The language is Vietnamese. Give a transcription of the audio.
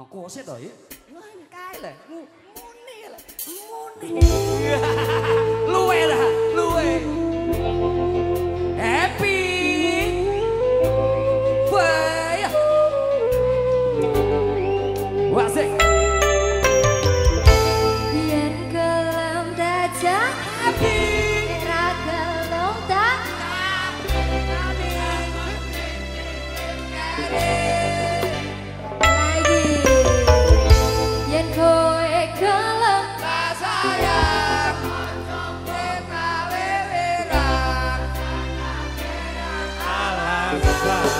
Aku sih doi. Lain kae le. Muni le. Muni. Luwe dah, luwe. Happy. Fire. Wasik. água clara.